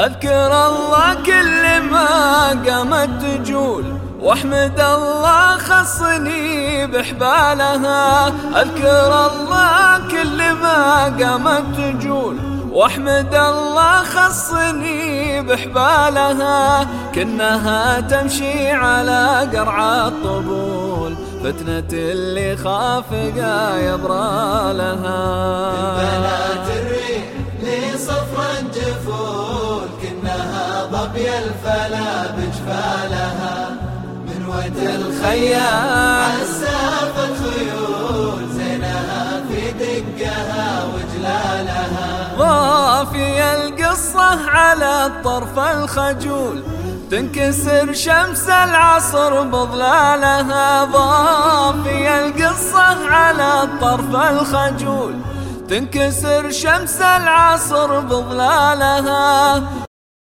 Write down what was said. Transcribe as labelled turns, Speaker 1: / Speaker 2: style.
Speaker 1: أذكر الله كل ما قامت تجول واحمد الله خصني بحبالها أذكر الله كل ما قامت تجول واحمد الله خصني بحبالها كنها تمشي على قرع الطبول فتنة اللي خاف يبرى لها
Speaker 2: ضبي الفلا بجفالها من ود الخيال. عساف الخيول زينها في دقها وجلالها.
Speaker 1: ضافي القصة على الطرف الخجول تنكسر شمس العصر بظلالها. ضافي القصة على الطرف الخجول تنكسر شمس العصر بظلالها.